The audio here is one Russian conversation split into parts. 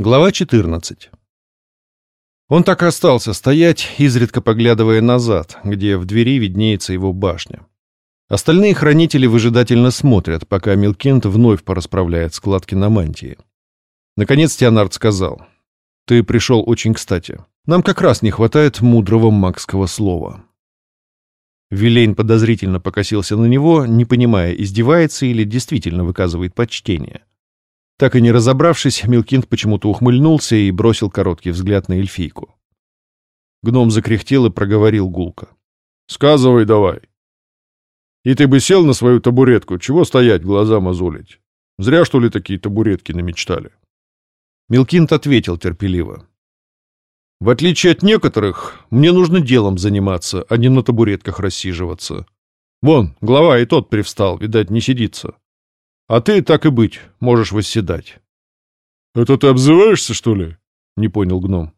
Глава 14. Он так и остался стоять, изредка поглядывая назад, где в двери виднеется его башня. Остальные хранители выжидательно смотрят, пока Милкент вновь порасправляет складки на мантии. Наконец Теонард сказал, «Ты пришел очень кстати. Нам как раз не хватает мудрого магского слова». Вилейн подозрительно покосился на него, не понимая, издевается или действительно выказывает почтение. Так и не разобравшись, Милкинд почему-то ухмыльнулся и бросил короткий взгляд на эльфийку. Гном закряхтел и проговорил гулко. «Сказывай давай. И ты бы сел на свою табуретку, чего стоять, глаза мозолить? Зря, что ли, такие табуретки намечтали?» Милкинд ответил терпеливо. «В отличие от некоторых, мне нужно делом заниматься, а не на табуретках рассиживаться. Вон, глава и тот привстал, видать, не сидится. А ты, так и быть, можешь восседать. — Это ты обзываешься, что ли? — не понял гном.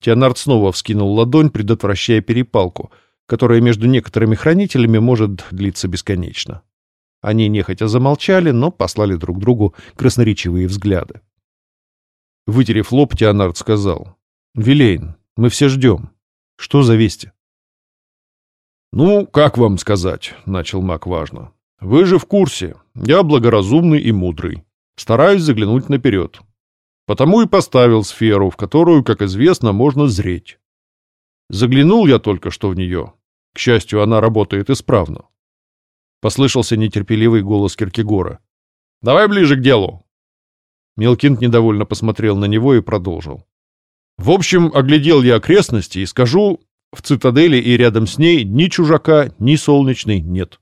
Теонард снова вскинул ладонь, предотвращая перепалку, которая между некоторыми хранителями может длиться бесконечно. Они нехотя замолчали, но послали друг другу красноречивые взгляды. Вытерев лоб, Теонард сказал. — Вилейн, мы все ждем. Что за вести? — Ну, как вам сказать, — начал маг важно. Вы же в курсе. Я благоразумный и мудрый. Стараюсь заглянуть наперед. Потому и поставил сферу, в которую, как известно, можно зреть. Заглянул я только что в нее. К счастью, она работает исправно. Послышался нетерпеливый голос Киркегора. «Давай ближе к делу!» Мелкинт недовольно посмотрел на него и продолжил. «В общем, оглядел я окрестности и скажу, в цитадели и рядом с ней ни чужака, ни солнечной нет.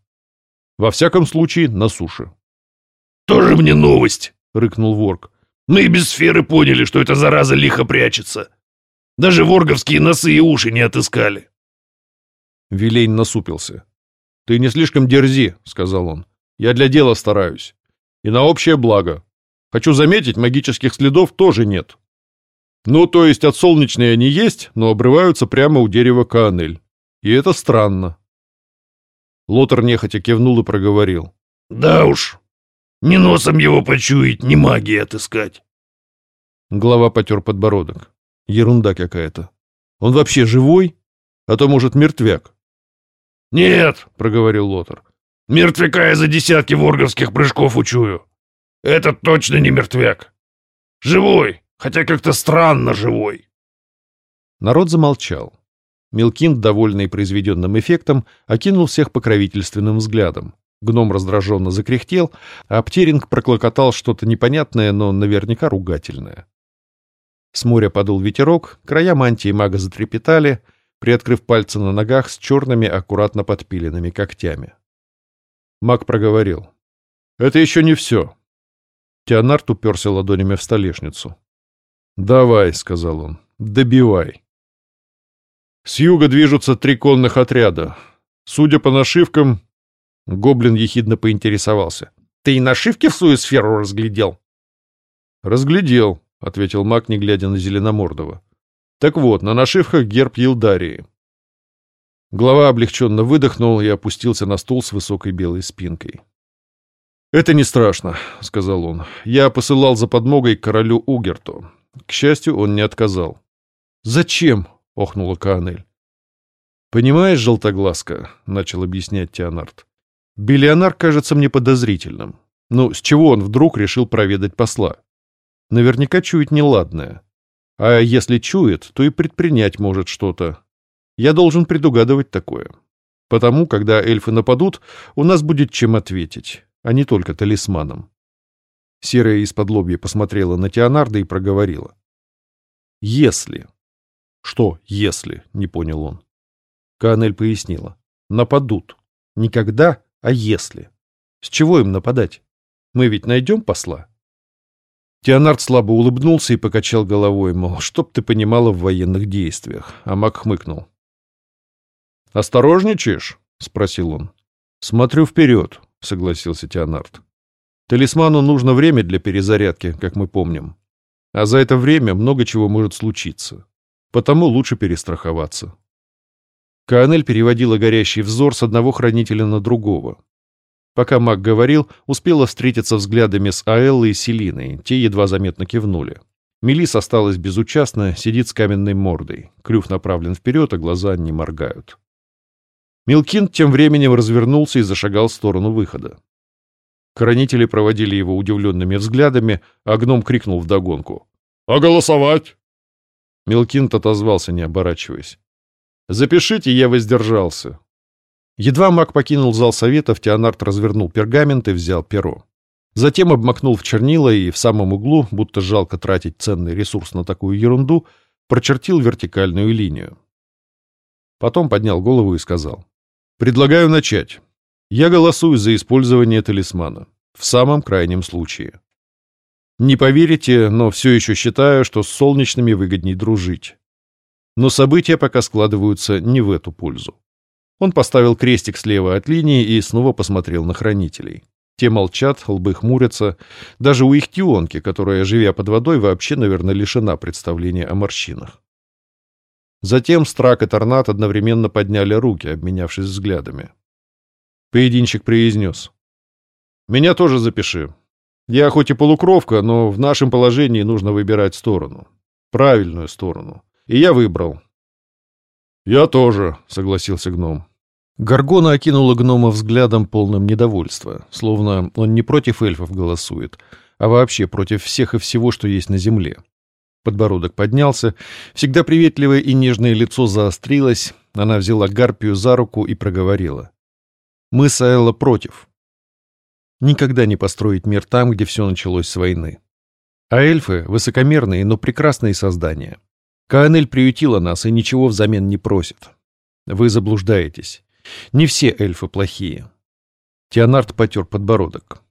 Во всяком случае, на суше. «Тоже мне новость!» — рыкнул Ворк. «Мы и без сферы поняли, что эта зараза лихо прячется. Даже ворговские носы и уши не отыскали». Вилейн насупился. «Ты не слишком дерзи», — сказал он. «Я для дела стараюсь. И на общее благо. Хочу заметить, магических следов тоже нет. Ну, то есть от солнечной они есть, но обрываются прямо у дерева Каанель. И это странно. Лотер нехотя кивнул и проговорил. «Да уж, ни носом его почуять, ни магии отыскать». Глава потер подбородок. Ерунда какая-то. Он вообще живой? А то, может, мертвяк? «Нет», — проговорил Лотер. «Мертвяка я за десятки ворговских прыжков учую. Этот точно не мертвяк. Живой, хотя как-то странно живой». Народ замолчал. Мелкин, довольный произведенным эффектом, окинул всех покровительственным взглядом. Гном раздраженно закряхтел, а Птеринг проклокотал что-то непонятное, но наверняка ругательное. С моря подул ветерок, края мантии мага затрепетали, приоткрыв пальцы на ногах с черными, аккуратно подпиленными когтями. Маг проговорил. «Это еще не все». Теонард уперся ладонями в столешницу. «Давай», — сказал он, — «добивай». С юга движутся три конных отряда. Судя по нашивкам, гоблин ехидно поинтересовался. «Ты и нашивки в свою сферу разглядел?» «Разглядел», — ответил маг, не глядя на Зеленомордова. «Так вот, на нашивках герб Елдарии». Глава облегченно выдохнул и опустился на стул с высокой белой спинкой. «Это не страшно», — сказал он. «Я посылал за подмогой королю Угерту. К счастью, он не отказал». «Зачем?» — охнула Каанель. «Понимаешь, желтоглазка», — начал объяснять Теонард, — «Биллионар кажется мне подозрительным. Ну, с чего он вдруг решил проведать посла? Наверняка чует неладное. А если чует, то и предпринять может что-то. Я должен предугадывать такое. Потому, когда эльфы нападут, у нас будет чем ответить, а не только талисманом». Серая из-под посмотрела на Теонарда и проговорила. «Если...» «Что, если?» — не понял он. Канель пояснила. «Нападут. Никогда, а если. С чего им нападать? Мы ведь найдем посла?» Теонард слабо улыбнулся и покачал головой, мол, чтоб ты понимала в военных действиях, а маг хмыкнул. «Осторожничаешь?» — спросил он. «Смотрю вперед», — согласился Теонард. «Талисману нужно время для перезарядки, как мы помним. А за это время много чего может случиться. Потому лучше перестраховаться. Каанель переводила горящий взор с одного хранителя на другого. Пока маг говорил, успела встретиться взглядами с Аэллой и Селиной, те едва заметно кивнули. Мелис осталась безучастна, сидит с каменной мордой. Клюв направлен вперед, а глаза не моргают. Милкин тем временем развернулся и зашагал в сторону выхода. Хранители проводили его удивленными взглядами, а гном крикнул вдогонку. «А голосовать?» Милкинт отозвался, не оборачиваясь. «Запишите, я воздержался». Едва маг покинул зал советов, Теонард развернул пергамент и взял перо. Затем обмакнул в чернила и в самом углу, будто жалко тратить ценный ресурс на такую ерунду, прочертил вертикальную линию. Потом поднял голову и сказал. «Предлагаю начать. Я голосую за использование талисмана. В самом крайнем случае. Не поверите, но все еще считаю, что с солнечными выгодней дружить. Но события пока складываются не в эту пользу. Он поставил крестик слева от линии и снова посмотрел на хранителей. Те молчат, лбы хмурятся. Даже у их тионки, которая, живя под водой, вообще, наверное, лишена представления о морщинах. Затем Страк и Торнат одновременно подняли руки, обменявшись взглядами. Поединщик произнес. «Меня тоже запиши. Я хоть и полукровка, но в нашем положении нужно выбирать сторону. Правильную сторону. И я выбрал». «Я тоже», — согласился гном. Гаргона окинула гнома взглядом полным недовольства, словно он не против эльфов голосует, а вообще против всех и всего, что есть на земле. Подбородок поднялся, всегда приветливое и нежное лицо заострилось, она взяла Гарпию за руку и проговорила. «Мы с Аэлло против. Никогда не построить мир там, где все началось с войны. А эльфы — высокомерные, но прекрасные создания. Каанель приютила нас и ничего взамен не просит. Вы заблуждаетесь. Не все эльфы плохие. Теонард потер подбородок.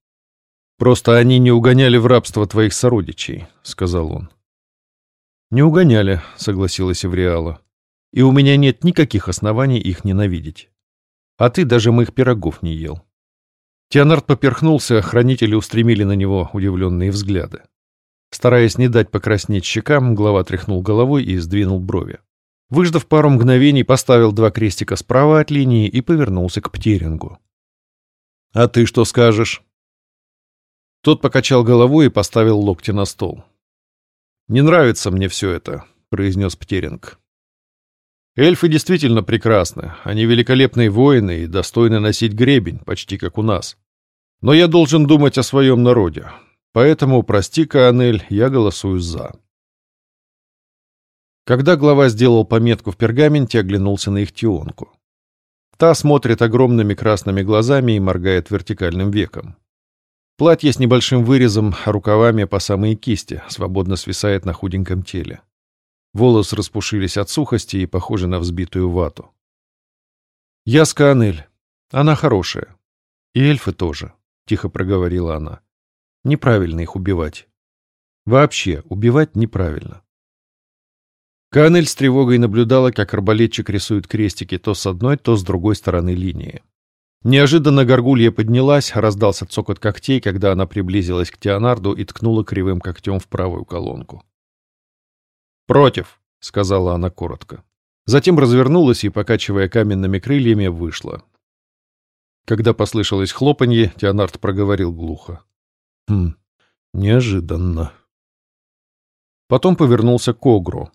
«Просто они не угоняли в рабство твоих сородичей», — сказал он. «Не угоняли», — согласилась Эвриала. «И у меня нет никаких оснований их ненавидеть. А ты даже моих пирогов не ел». Теонард поперхнулся, хранители устремили на него удивленные взгляды. Стараясь не дать покраснеть щекам, глава тряхнул головой и сдвинул брови. Выждав пару мгновений, поставил два крестика справа от линии и повернулся к Птерингу. «А ты что скажешь?» Тот покачал головой и поставил локти на стол. «Не нравится мне все это», — произнес Птеринг. «Эльфы действительно прекрасны. Они великолепные воины и достойны носить гребень, почти как у нас. Но я должен думать о своем народе. Поэтому, прости, Каанель, я голосую «за». Когда глава сделал пометку в пергаменте, оглянулся на их тионку. Та смотрит огромными красными глазами и моргает вертикальным веком. Платье с небольшим вырезом, рукавами по самые кисти, свободно свисает на худеньком теле. Волосы распушились от сухости и похожи на взбитую вату. «Я Скаанель. Она хорошая. И эльфы тоже», — тихо проговорила она. «Неправильно их убивать. Вообще, убивать неправильно. Канель с тревогой наблюдала, как арбалетчик рисует крестики то с одной, то с другой стороны линии. Неожиданно горгулья поднялась, раздался цокот когтей, когда она приблизилась к Теонарду и ткнула кривым когтем в правую колонку. «Против», — сказала она коротко. Затем развернулась и, покачивая каменными крыльями, вышла. Когда послышалось хлопанье, Теонард проговорил глухо. «Хм, неожиданно». Потом повернулся к Огру,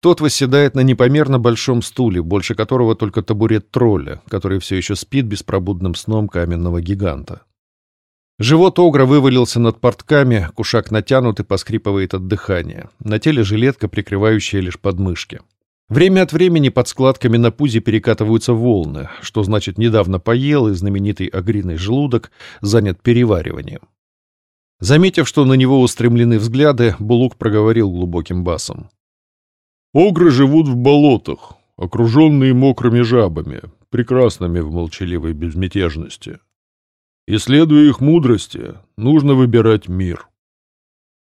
тот восседает на непомерно большом стуле, больше которого только табурет тролля, который все еще спит беспробудным сном каменного гиганта. Живот огра вывалился над портками, кушак натянут и поскрипывает от дыхания. На теле жилетка, прикрывающая лишь подмышки. Время от времени под складками на пузе перекатываются волны, что значит недавно поел, и знаменитый огриный желудок занят перевариванием. Заметив, что на него устремлены взгляды, Булук проговорил глубоким басом. Огры живут в болотах, окруженные мокрыми жабами, прекрасными в молчаливой безмятежности. И следуя их мудрости, нужно выбирать мир.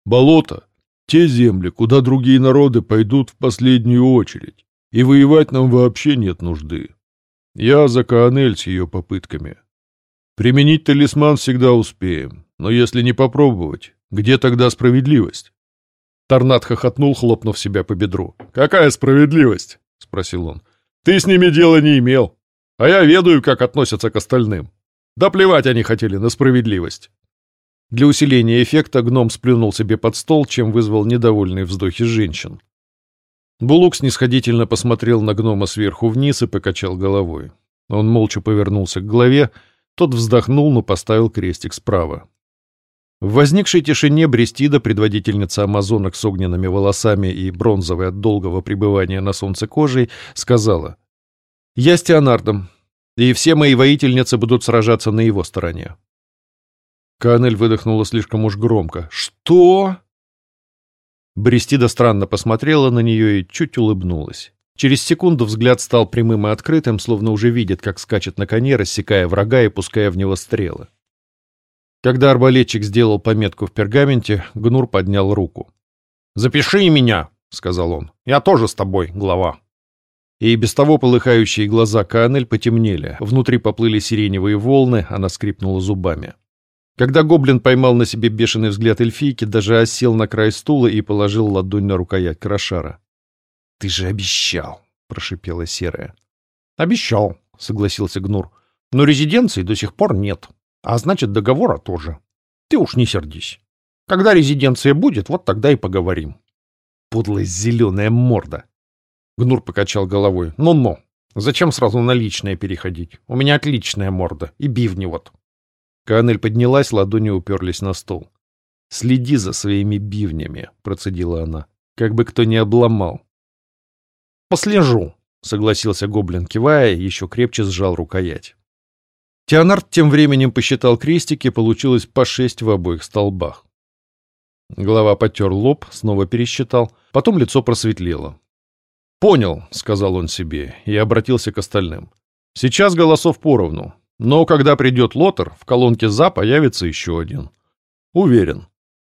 Болото — те земли, куда другие народы пойдут в последнюю очередь, и воевать нам вообще нет нужды. Я за Каанель с ее попытками. Применить талисман всегда успеем, но если не попробовать, где тогда справедливость? Торнат хохотнул, хлопнув себя по бедру. «Какая справедливость?» — спросил он. «Ты с ними дела не имел. А я ведаю, как относятся к остальным. Да плевать они хотели на справедливость». Для усиления эффекта гном сплюнул себе под стол, чем вызвал недовольные вздохи женщин. Булук снисходительно посмотрел на гнома сверху вниз и покачал головой. Он молча повернулся к главе, тот вздохнул, но поставил крестик справа. В возникшей тишине Брестида, предводительница амазонок с огненными волосами и бронзовой от долгого пребывания на солнце кожей, сказала «Я с Теонардом, и все мои воительницы будут сражаться на его стороне». Канель выдохнула слишком уж громко. «Что?» Брестида странно посмотрела на нее и чуть улыбнулась. Через секунду взгляд стал прямым и открытым, словно уже видит, как скачет на коне, рассекая врага и пуская в него стрелы. Когда арбалетчик сделал пометку в пергаменте, Гнур поднял руку. «Запиши меня», — сказал он. «Я тоже с тобой, глава». И без того полыхающие глаза Каанель потемнели, внутри поплыли сиреневые волны, она скрипнула зубами. Когда гоблин поймал на себе бешеный взгляд эльфийки, даже осел на край стула и положил ладонь на рукоять крошара. «Ты же обещал!» — прошипела серая. «Обещал», — согласился Гнур. «Но резиденции до сих пор нет. А значит, договора тоже. Ты уж не сердись. Когда резиденция будет, вот тогда и поговорим». «Подлая зеленая морда!» Гнур покачал головой. «Ну-ну, зачем сразу на личное переходить? У меня отличная морда. И бивни вот». Канель поднялась, ладони уперлись на стол. «Следи за своими бивнями», — процедила она. «Как бы кто ни обломал». «Послежу», — согласился гоблин, кивая, еще крепче сжал рукоять. Теонард тем временем посчитал крестики, получилось по шесть в обоих столбах. Глава потер лоб, снова пересчитал, потом лицо просветлело. «Понял», — сказал он себе, и обратился к остальным. «Сейчас голосов поровну, но когда придет Лотер, в колонке «За» появится еще один. Уверен.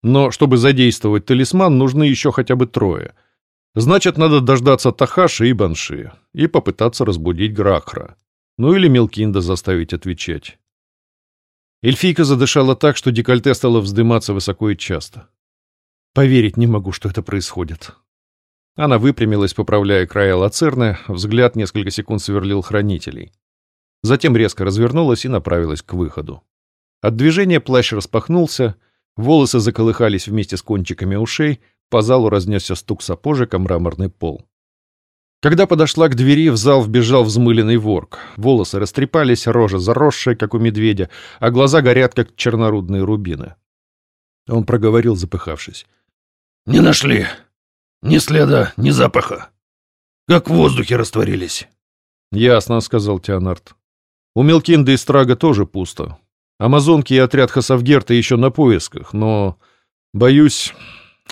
Но чтобы задействовать талисман, нужны еще хотя бы трое — Значит, надо дождаться Тахаши и Банши и попытаться разбудить Грахра. Ну или Мелкинда заставить отвечать. Эльфийка задышала так, что декольте стало вздыматься высоко и часто. Поверить не могу, что это происходит. Она выпрямилась, поправляя края лацерны, взгляд несколько секунд сверлил хранителей. Затем резко развернулась и направилась к выходу. От движения плащ распахнулся, волосы заколыхались вместе с кончиками ушей, по залу разнесся стук сапожек о мраморный пол. Когда подошла к двери, в зал вбежал взмыленный ворк. Волосы растрепались, рожа заросшая, как у медведя, а глаза горят, как чернорудные рубины. Он проговорил, запыхавшись. «Не нашли. Ни следа, ни запаха. Как в воздухе растворились». «Ясно», — сказал Теонард. «У Мелкинда и Страга тоже пусто. Амазонки и отряд Хасавгерта еще на поисках, но, боюсь,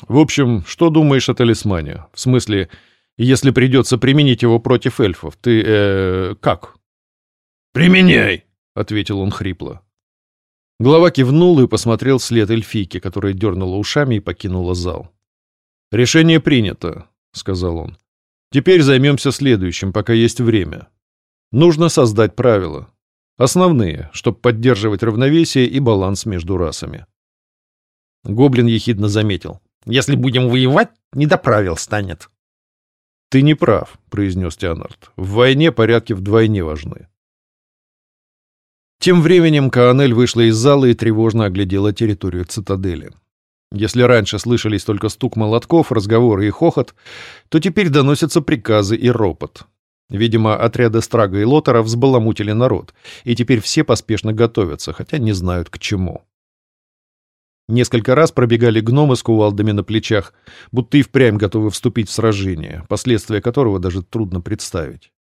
в общем, что думаешь о талисмане? В смысле, если придется применить его против эльфов, ты, э, как? Применяй, ответил он хрипло. Глава кивнул и посмотрел вслед эльфийки, которая дернула ушами и покинула зал. «Решение принято», — сказал он. «Теперь займемся следующим, пока есть время. Нужно создать правила. Основные, чтобы поддерживать равновесие и баланс между расами». Гоблин ехидно заметил. Если будем воевать, не до правил станет. — Ты не прав, — произнес Теонард. — В войне порядки вдвойне важны. Тем временем Каанель вышла из зала и тревожно оглядела территорию цитадели. Если раньше слышались только стук молотков, разговоры и хохот, то теперь доносятся приказы и ропот. Видимо, отряды Страга и Лотера взбаламутили народ, и теперь все поспешно готовятся, хотя не знают к чему. Несколько раз пробегали гномы с кувалдами на плечах, будто и впрямь готовы вступить в сражение, последствия которого даже трудно представить.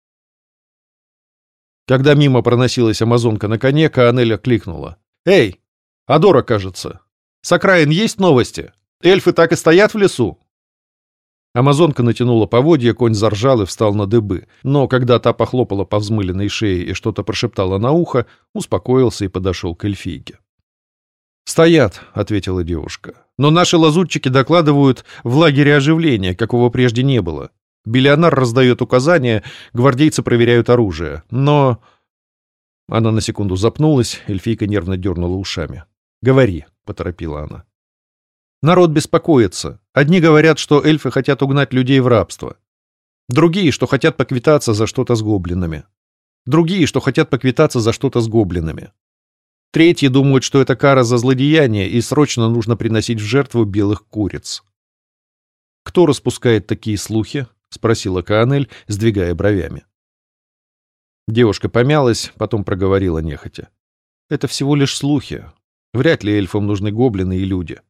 Когда мимо проносилась амазонка на коне, Каанель кликнула. «Эй! Адора, кажется! С окраин есть новости? Эльфы так и стоят в лесу?» Амазонка натянула поводья, конь заржал и встал на дыбы, но когда та похлопала по взмыленной шее и что-то прошептала на ухо, успокоился и подошел к эльфийке. «Стоят», — ответила девушка. «Но наши лазутчики докладывают в лагере оживления, какого прежде не было. Биллионар раздает указания, гвардейцы проверяют оружие. Но...» Она на секунду запнулась, эльфийка нервно дернула ушами. «Говори», — поторопила она. «Народ беспокоится. Одни говорят, что эльфы хотят угнать людей в рабство. Другие, что хотят поквитаться за что-то с гоблинами. Другие, что хотят поквитаться за что-то с гоблинами. Третьи думают, что это кара за злодеяние, и срочно нужно приносить в жертву белых куриц. «Кто распускает такие слухи?» — спросила Каанель, сдвигая бровями. Девушка помялась, потом проговорила нехотя. «Это всего лишь слухи. Вряд ли эльфам нужны гоблины и люди.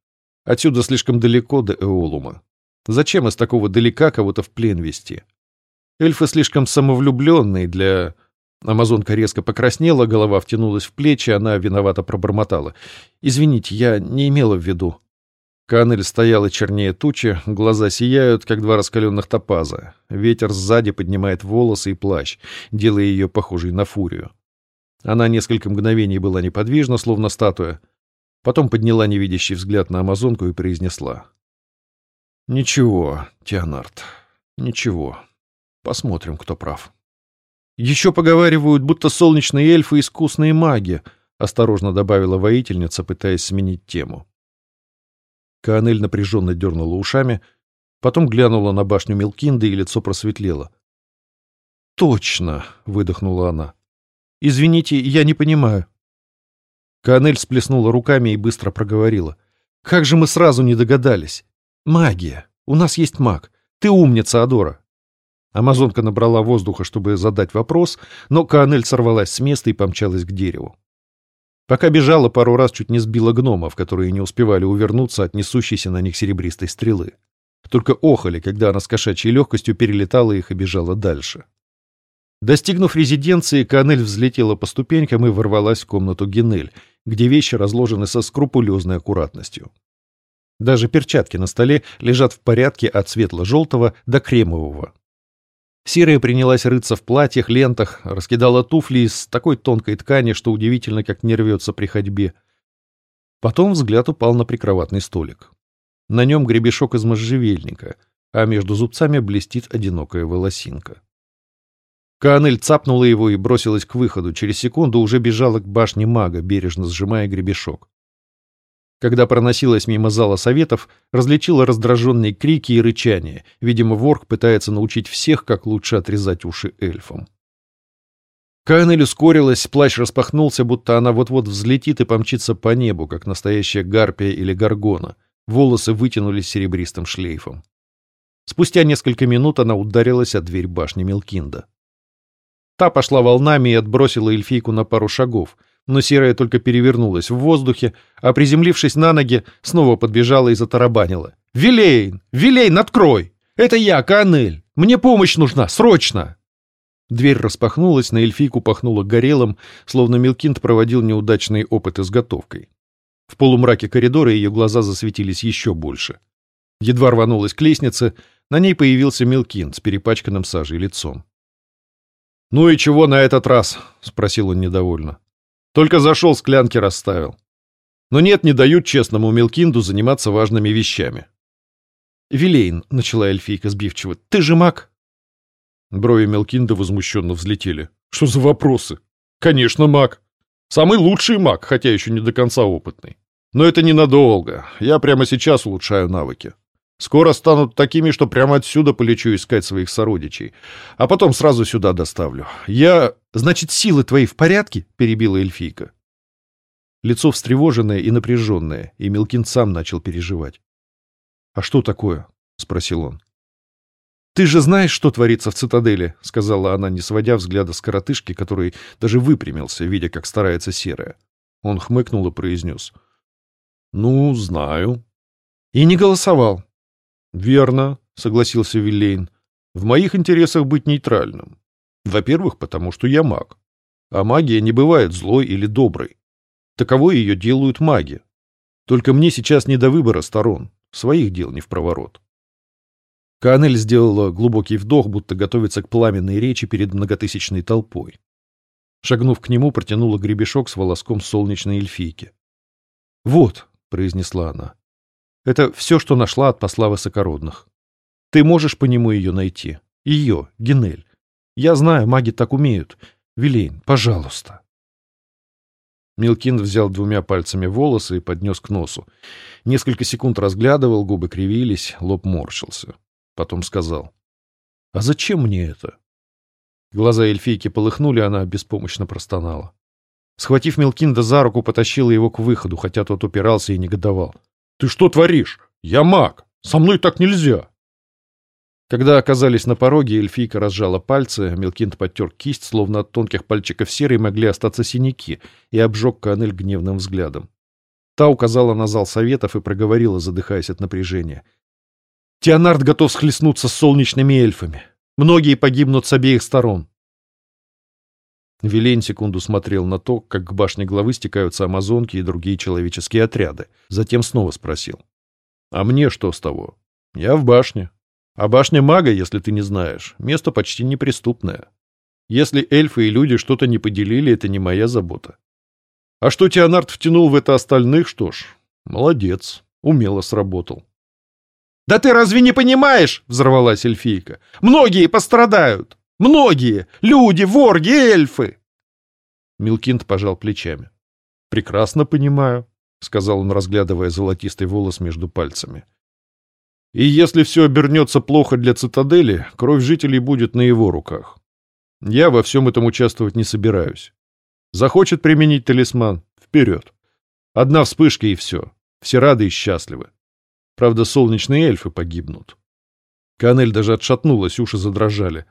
Отсюда слишком далеко до Эолума. Зачем из такого далека кого-то в плен вести? Эльфы слишком самовлюбленные для... Амазонка резко покраснела, голова втянулась в плечи, она виновато пробормотала. «Извините, я не имела в виду». Канель стояла чернее тучи, глаза сияют, как два раскаленных топаза. Ветер сзади поднимает волосы и плащ, делая ее похожей на фурию. Она несколько мгновений была неподвижна, словно статуя. Потом подняла невидящий взгляд на Амазонку и произнесла. «Ничего, Теонард, ничего. Посмотрим, кто прав». «Еще поговаривают, будто солнечные эльфы — искусные маги», — осторожно добавила воительница, пытаясь сменить тему. Каанель напряженно дернула ушами, потом глянула на башню Мелкинда, и лицо просветлело. «Точно!» — выдохнула она. «Извините, я не понимаю». Каанель сплеснула руками и быстро проговорила. «Как же мы сразу не догадались? Магия! У нас есть маг. Ты умница, Адора!» Амазонка набрала воздуха, чтобы задать вопрос, но Каанель сорвалась с места и помчалась к дереву. Пока бежала, пару раз чуть не сбила гномов, которые не успевали увернуться от несущейся на них серебристой стрелы. Только охали, когда она с кошачьей легкостью перелетала их и бежала дальше. Достигнув резиденции, Канель взлетела по ступенькам и ворвалась в комнату Генель, где вещи разложены со скрупулезной аккуратностью. Даже перчатки на столе лежат в порядке от светло-желтого до кремового. Серая принялась рыться в платьях, лентах, раскидала туфли из такой тонкой ткани, что удивительно, как не рвется при ходьбе. Потом взгляд упал на прикроватный столик. На нем гребешок из можжевельника, а между зубцами блестит одинокая волосинка. Каанель цапнула его и бросилась к выходу. Через секунду уже бежала к башне мага, бережно сжимая гребешок. Когда проносилась мимо зала советов, различила раздраженные крики и рычания. Видимо, ворк пытается научить всех, как лучше отрезать уши эльфам. Каэнель ускорилась, плащ распахнулся, будто она вот-вот взлетит и помчится по небу, как настоящая гарпия или горгона. Волосы вытянулись серебристым шлейфом. Спустя несколько минут она ударилась о дверь башни Мелкинда. Та пошла волнами и отбросила эльфийку на пару шагов — но серая только перевернулась в воздухе, а приземлившись на ноги, снова подбежала и затарабанила. «Вилейн! Вилейн, открой! Это я, Канель! Мне помощь нужна! Срочно!» Дверь распахнулась, на эльфийку пахнуло горелым, словно Милкинд проводил неудачный опыт изготовкой. В полумраке коридора ее глаза засветились еще больше. Едва рванулась к лестнице, на ней появился Милкинд с перепачканным сажей лицом. «Ну и чего на этот раз?» — спросил он недовольно. Только зашел, склянки расставил. Но нет, не дают честному Мелкинду заниматься важными вещами. «Вилейн», — начала эльфийка сбивчиво, — «ты же маг?» Брови Мелкинда возмущенно взлетели. «Что за вопросы?» «Конечно, маг. Самый лучший маг, хотя еще не до конца опытный. Но это ненадолго. Я прямо сейчас улучшаю навыки. Скоро станут такими, что прямо отсюда полечу искать своих сородичей. А потом сразу сюда доставлю. Я... Значит, силы твои в порядке? Перебила эльфийка. Лицо встревоженное и напряженное, и Мелкин сам начал переживать. «А что такое?» — спросил он. «Ты же знаешь, что творится в цитадели», — сказала она, не сводя взгляда с коротышки, который даже выпрямился, видя, как старается серая. Он хмыкнул и произнес. «Ну, знаю». «И не голосовал». «Верно», — согласился Виллейн. «В моих интересах быть нейтральным. Во-первых, потому что я маг. А магия не бывает злой или доброй. Таковой ее делают маги. Только мне сейчас не до выбора сторон. Своих дел не в проворот». Канель сделала глубокий вдох, будто готовится к пламенной речи перед многотысячной толпой. Шагнув к нему, протянула гребешок с волоском солнечной эльфийки. «Вот», — произнесла она, это все, что нашла от посла высокородных. Ты можешь по нему ее найти. Ее, Генель. Я знаю, маги так умеют. Вилейн, пожалуйста. Милкин взял двумя пальцами волосы и поднес к носу. Несколько секунд разглядывал, губы кривились, лоб морщился. Потом сказал. «А зачем мне это?» Глаза эльфийки полыхнули, она беспомощно простонала. Схватив Мелкинда за руку, потащила его к выходу, хотя тот упирался и негодовал. «Ты что творишь? Я маг! Со мной так нельзя!» Когда оказались на пороге, эльфийка разжала пальцы, Мелкинд подтер кисть, словно от тонких пальчиков серой могли остаться синяки, и обжег Канель гневным взглядом. Та указала на зал советов и проговорила, задыхаясь от напряжения. «Теонард готов схлестнуться с солнечными эльфами. Многие погибнут с обеих сторон». Вилейн секунду смотрел на то, как к башне главы стекаются амазонки и другие человеческие отряды. Затем снова спросил. «А мне что с того? Я в башне. А башня мага, если ты не знаешь, место почти неприступное. Если эльфы и люди что-то не поделили, это не моя забота. А что Теонард втянул в это остальных, что ж, молодец, умело сработал. «Да ты разве не понимаешь?» — взорвалась эльфийка. «Многие пострадают! Многие! Люди, ворги, эльфы!» Милкинд пожал плечами. «Прекрасно понимаю», — сказал он, разглядывая золотистый волос между пальцами. И если все обернется плохо для цитадели, кровь жителей будет на его руках. Я во всем этом участвовать не собираюсь. Захочет применить талисман — вперед. Одна вспышка и все. Все рады и счастливы. Правда, солнечные эльфы погибнут. Канель даже отшатнулась, уши задрожали.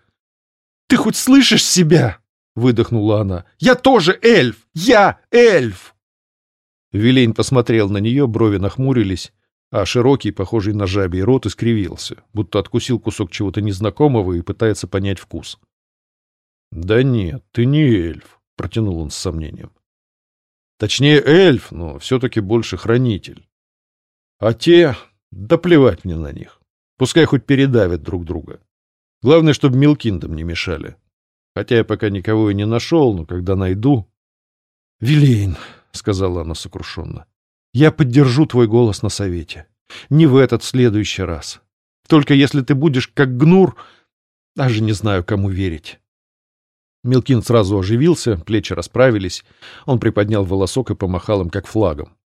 «Ты хоть слышишь себя?» — выдохнула она. «Я тоже эльф! Я эльф!» Вилейн посмотрел на нее, брови нахмурились а широкий, похожий на жабий рот, искривился, будто откусил кусок чего-то незнакомого и пытается понять вкус. «Да нет, ты не эльф», — протянул он с сомнением. «Точнее, эльф, но все-таки больше хранитель. А те... Да плевать мне на них. Пускай хоть передавят друг друга. Главное, чтобы Милкиндам не мешали. Хотя я пока никого и не нашел, но когда найду...» «Вилейн», — сказала она сокрушенно, я поддержу твой голос на совете. Не в этот следующий раз. Только если ты будешь как гнур, даже не знаю, кому верить. Мелкин сразу оживился, плечи расправились. Он приподнял волосок и помахал им, как флагом.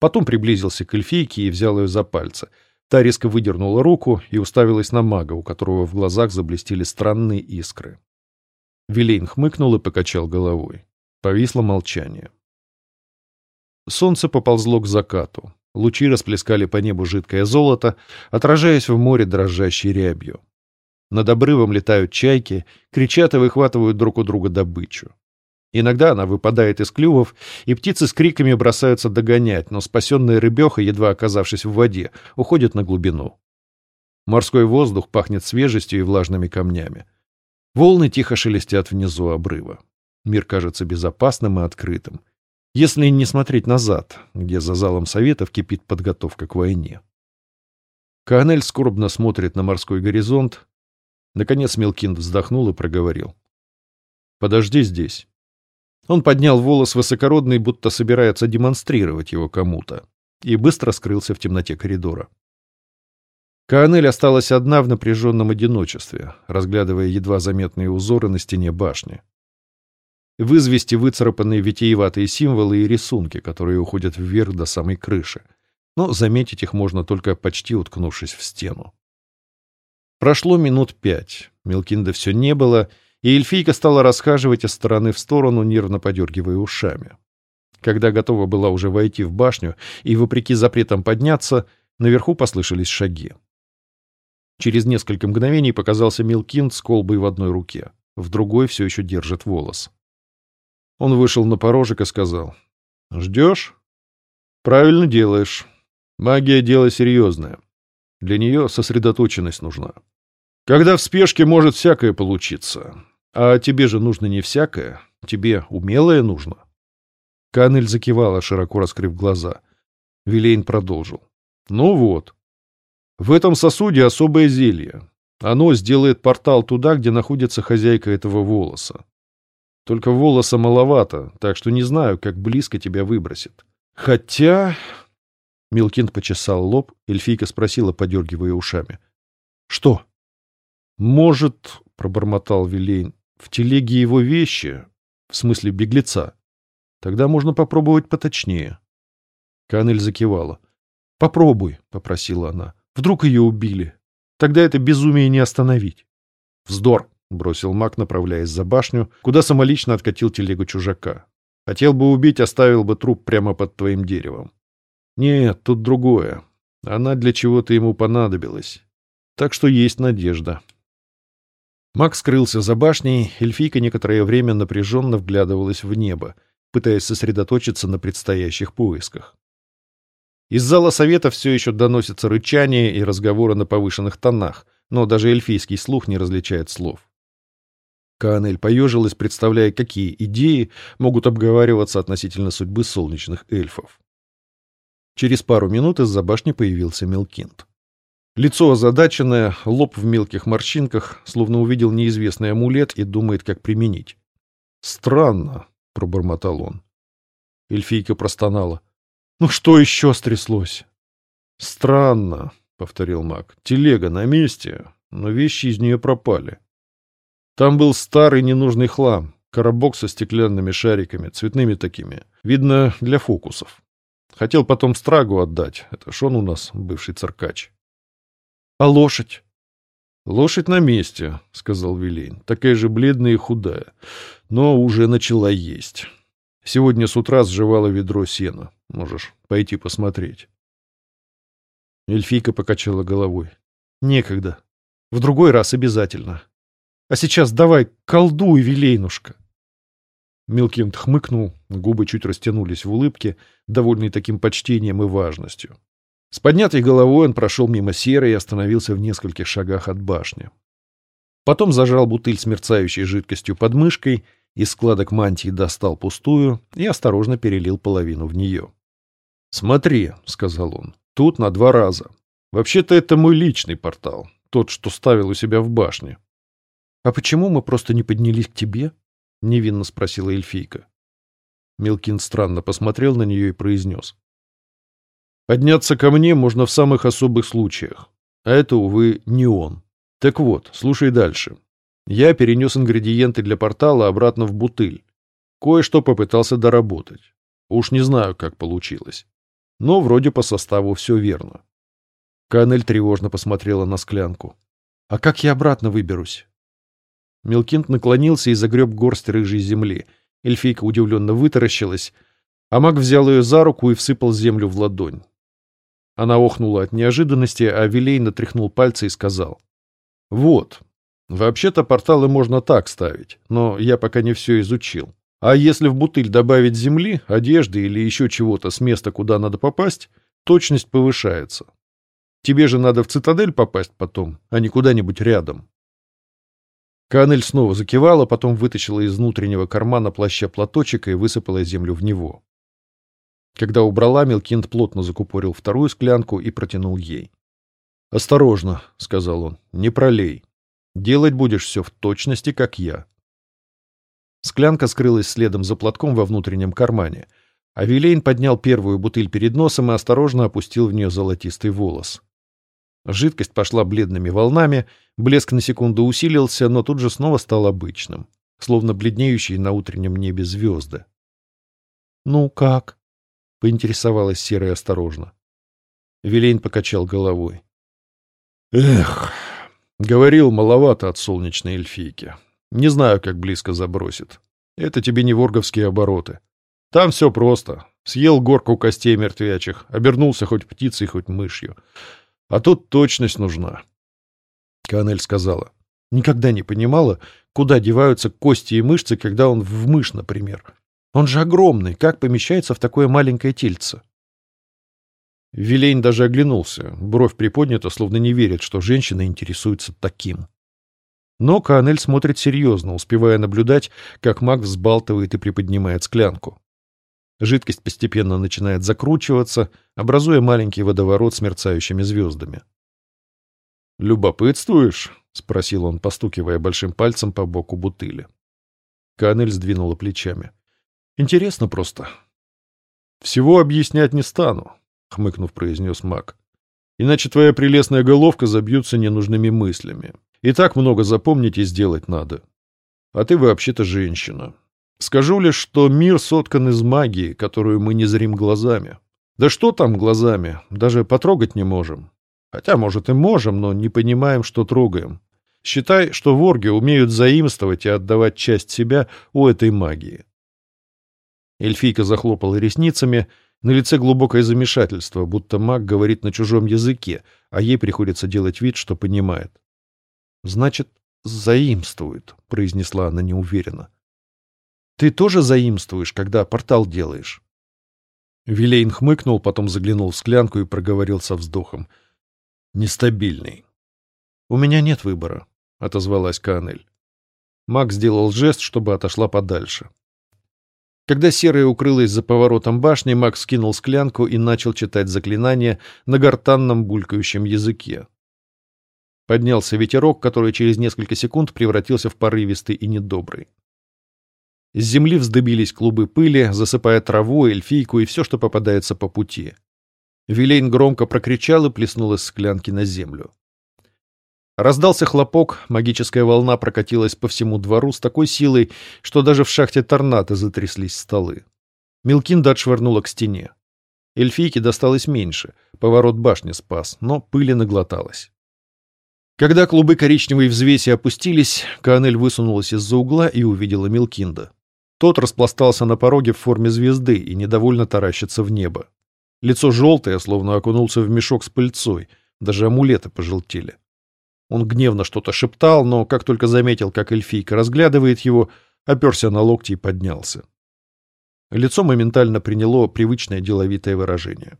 Потом приблизился к эльфийке и взял ее за пальцы. Та резко выдернула руку и уставилась на мага, у которого в глазах заблестели странные искры. Вилейн хмыкнул и покачал головой. Повисло молчание. Солнце поползло к закату. Лучи расплескали по небу жидкое золото, отражаясь в море дрожащей рябью. Над обрывом летают чайки, кричат и выхватывают друг у друга добычу. Иногда она выпадает из клювов, и птицы с криками бросаются догонять, но спасенная рыбеха, едва оказавшись в воде, уходит на глубину. Морской воздух пахнет свежестью и влажными камнями. Волны тихо шелестят внизу обрыва. Мир кажется безопасным и открытым если не смотреть назад, где за залом советов кипит подготовка к войне. Каанель скорбно смотрит на морской горизонт. Наконец Мелкинд вздохнул и проговорил. «Подожди здесь». Он поднял волос высокородный, будто собирается демонстрировать его кому-то, и быстро скрылся в темноте коридора. Каанель осталась одна в напряженном одиночестве, разглядывая едва заметные узоры на стене башни. В извести выцарапанные витиеватые символы и рисунки, которые уходят вверх до самой крыши. Но заметить их можно только почти уткнувшись в стену. Прошло минут пять. Мелкинда все не было, и эльфийка стала расхаживать из стороны в сторону, нервно подергивая ушами. Когда готова была уже войти в башню и, вопреки запретам подняться, наверху послышались шаги. Через несколько мгновений показался Милкинд с колбой в одной руке, в другой все еще держит волос. Он вышел на порожек и сказал. «Ждешь?» «Правильно делаешь. Магия — дело серьезное. Для нее сосредоточенность нужна. Когда в спешке может всякое получиться. А тебе же нужно не всякое, тебе умелое нужно». Канель закивала, широко раскрыв глаза. Вилейн продолжил. «Ну вот. В этом сосуде особое зелье. Оно сделает портал туда, где находится хозяйка этого волоса. Только волоса маловато, так что не знаю, как близко тебя выбросит. Хотя...» Милкинд почесал лоб, эльфийка спросила, подергивая ушами. «Что?» «Может, — пробормотал Вилейн, — в телеге его вещи, в смысле беглеца. Тогда можно попробовать поточнее». Канель закивала. «Попробуй», — попросила она. «Вдруг ее убили. Тогда это безумие не остановить». «Вздор», — бросил маг, направляясь за башню, куда самолично откатил телегу чужака. Хотел бы убить, оставил бы труп прямо под твоим деревом. Нет, тут другое. Она для чего-то ему понадобилась. Так что есть надежда. Маг скрылся за башней, эльфийка некоторое время напряженно вглядывалась в небо, пытаясь сосредоточиться на предстоящих поисках. Из зала совета все еще доносятся рычания и разговоры на повышенных тонах, но даже эльфийский слух не различает слов. Каанель поежилась, представляя, какие идеи могут обговариваться относительно судьбы солнечных эльфов. Через пару минут из-за башни появился Мелкинт. Лицо озадаченное, лоб в мелких морщинках, словно увидел неизвестный амулет и думает, как применить. «Странно», — пробормотал он. Эльфийка простонала. «Ну что еще стряслось?» «Странно», — повторил маг. «Телега на месте, но вещи из нее пропали. Там был старый ненужный хлам, коробок со стеклянными шариками, цветными такими. Видно, для фокусов. Хотел потом страгу отдать. Это ж он у нас бывший циркач. — А лошадь? — Лошадь на месте, — сказал Вилейн. Такая же бледная и худая, но уже начала есть. Сегодня с утра сживала ведро сена. Можешь пойти посмотреть. Эльфийка покачала головой. — Некогда. В другой раз обязательно. А сейчас давай, колдуй, Вилейнушка. Милкинд хмыкнул, губы чуть растянулись в улыбке, довольный таким почтением и важностью. С поднятой головой он прошел мимо серой и остановился в нескольких шагах от башни. Потом зажал бутыль с мерцающей жидкостью под мышкой, из складок мантии достал пустую и осторожно перелил половину в нее. «Смотри», — сказал он, — «тут на два раза. Вообще-то это мой личный портал, тот, что ставил у себя в башне. «А почему мы просто не поднялись к тебе?» — невинно спросила эльфийка. Мелкин странно посмотрел на нее и произнес. «Подняться ко мне можно в самых особых случаях, а это, увы, не он. Так вот, слушай дальше. Я перенес ингредиенты для портала обратно в бутыль. Кое-что попытался доработать. Уж не знаю, как получилось. Но вроде по составу все верно». Канель тревожно посмотрела на склянку. «А как я обратно выберусь?» Мелкинт наклонился и загреб горсть рыжей земли. Эльфийка удивленно вытаращилась, а маг взял ее за руку и всыпал землю в ладонь. Она охнула от неожиданности, а Вилей натряхнул пальцы и сказал. «Вот. Вообще-то порталы можно так ставить, но я пока не все изучил. А если в бутыль добавить земли, одежды или еще чего-то с места, куда надо попасть, точность повышается. Тебе же надо в цитадель попасть потом, а не куда-нибудь рядом. Канель снова закивала, потом вытащила из внутреннего кармана плаща платочек и высыпала землю в него. Когда убрала, Мелкинд плотно закупорил вторую склянку и протянул ей. «Осторожно», — сказал он, — «не пролей. Делать будешь все в точности, как я». Склянка скрылась следом за платком во внутреннем кармане, а Вилейн поднял первую бутыль перед носом и осторожно опустил в нее золотистый волос. Жидкость пошла бледными волнами, блеск на секунду усилился, но тут же снова стал обычным, словно бледнеющие на утреннем небе звезды. «Ну как?» — поинтересовалась Серая осторожно. Вилейн покачал головой. «Эх, говорил маловато от солнечной эльфийки. Не знаю, как близко забросит. Это тебе не ворговские обороты. Там все просто. Съел горку костей мертвячих, обернулся хоть птицей, хоть мышью. А тут точность нужна. Канель сказала. Никогда не понимала, куда деваются кости и мышцы, когда он в мышь, например. Он же огромный, как помещается в такое маленькое тельце? Вилейн даже оглянулся, бровь приподнята, словно не верит, что женщина интересуется таким. Но Канель смотрит серьезно, успевая наблюдать, как маг взбалтывает и приподнимает склянку. Жидкость постепенно начинает закручиваться, образуя маленький водоворот с мерцающими звездами. «Любопытствуешь?» — спросил он, постукивая большим пальцем по боку бутыли. Канель сдвинула плечами. «Интересно просто». «Всего объяснять не стану», — хмыкнув, произнес маг. «Иначе твоя прелестная головка забьется ненужными мыслями. И так много запомнить и сделать надо. А ты вообще-то женщина. Скажу лишь, что мир соткан из магии, которую мы не зрим глазами. Да что там глазами, даже потрогать не можем. Хотя, может, и можем, но не понимаем, что трогаем. Считай, что ворги умеют заимствовать и отдавать часть себя у этой магии. Эльфийка захлопала ресницами, на лице глубокое замешательство, будто маг говорит на чужом языке, а ей приходится делать вид, что понимает. «Значит, заимствует», — произнесла она неуверенно. «Ты тоже заимствуешь, когда портал делаешь?» Вилейн хмыкнул, потом заглянул в склянку и проговорил со вздохом. «Нестабильный». «У меня нет выбора», — отозвалась Канель. Маг сделал жест, чтобы отошла подальше. Когда серая укрылась за поворотом башни, Макс скинул склянку и начал читать заклинание на гортанном булькающем языке. Поднялся ветерок, который через несколько секунд превратился в порывистый и недобрый. С земли вздыбились клубы пыли, засыпая траву, эльфийку и все, что попадается по пути. Вилейн громко прокричал и плеснул из склянки на землю. Раздался хлопок, магическая волна прокатилась по всему двору с такой силой, что даже в шахте торнадо затряслись столы. Милкинда отшвырнула к стене. Эльфийке досталось меньше, поворот башни спас, но пыли наглоталась. Когда клубы коричневой взвеси опустились, Канель высунулась из-за угла и увидела Милкинда. Тот распластался на пороге в форме звезды и недовольно таращится в небо. Лицо желтое, словно окунулся в мешок с пыльцой, даже амулеты пожелтели. Он гневно что-то шептал, но как только заметил, как эльфийка разглядывает его, оперся на локти и поднялся. Лицо моментально приняло привычное деловитое выражение.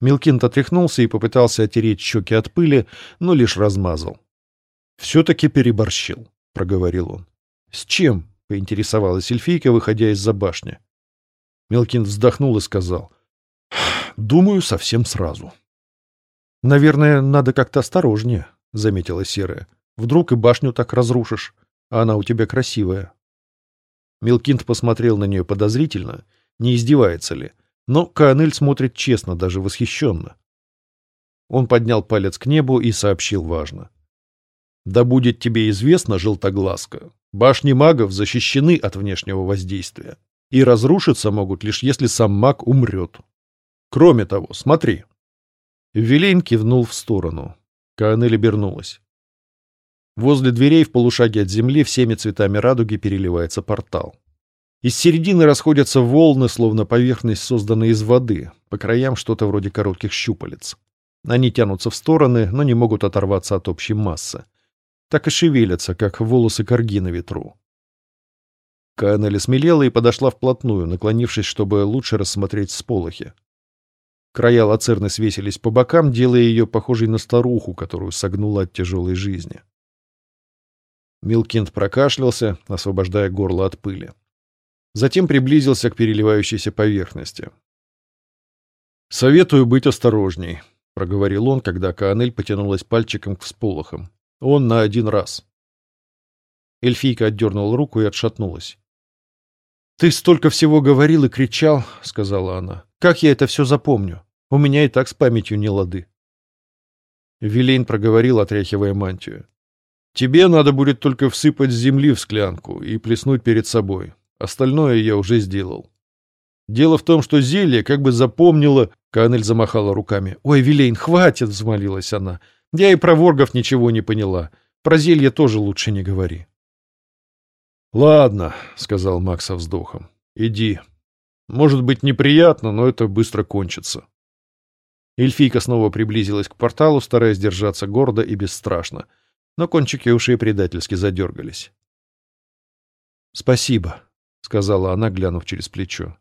Милкинт отряхнулся и попытался отереть щеки от пыли, но лишь размазал. «Все-таки переборщил», — проговорил он. «С чем?» — поинтересовалась эльфийка, выходя из-за башни. Милкинт вздохнул и сказал. «Думаю, совсем сразу». «Наверное, надо как-то осторожнее», — заметила Серая. «Вдруг и башню так разрушишь, а она у тебя красивая». Милкинд посмотрел на нее подозрительно, не издевается ли, но Каанель смотрит честно, даже восхищенно. Он поднял палец к небу и сообщил важно. «Да будет тебе известно, желтоглазка, башни магов защищены от внешнего воздействия, и разрушиться могут лишь если сам маг умрет. Кроме того, смотри». Вилейн кивнул в сторону. Каанель обернулась. Возле дверей в полушаге от земли всеми цветами радуги переливается портал. Из середины расходятся волны, словно поверхность, созданная из воды, по краям что-то вроде коротких щупалец. Они тянутся в стороны, но не могут оторваться от общей массы. Так и шевелятся, как волосы корги на ветру. Каанель смелела и подошла вплотную, наклонившись, чтобы лучше рассмотреть сполохи. Края лацерны свесились по бокам, делая ее похожей на старуху, которую согнула от тяжелой жизни. Милкинд прокашлялся, освобождая горло от пыли. Затем приблизился к переливающейся поверхности. «Советую быть осторожней», — проговорил он, когда Каанель потянулась пальчиком к всполохам. «Он на один раз». Эльфийка отдернула руку и отшатнулась. «Ты столько всего говорил и кричал», — сказала она. «Как я это все запомню? У меня и так с памятью не лады». Вилейн проговорил, отряхивая мантию. «Тебе надо будет только всыпать земли в склянку и плеснуть перед собой. Остальное я уже сделал». Дело в том, что зелье как бы запомнило... Канель замахала руками. «Ой, Вилейн, хватит!» — взмолилась она. «Я и про воргов ничего не поняла. Про зелье тоже лучше не говори». «Ладно», — сказал Макс со вздохом. «Иди. Может быть неприятно, но это быстро кончится». Эльфийка снова приблизилась к порталу, стараясь держаться гордо и бесстрашно, но кончики ушей предательски задергались. «Спасибо», — сказала она, глянув через плечо.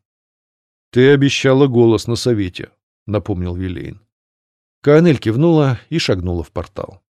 «Ты обещала голос на совете», — напомнил Вилейн. Каанель кивнула и шагнула в портал.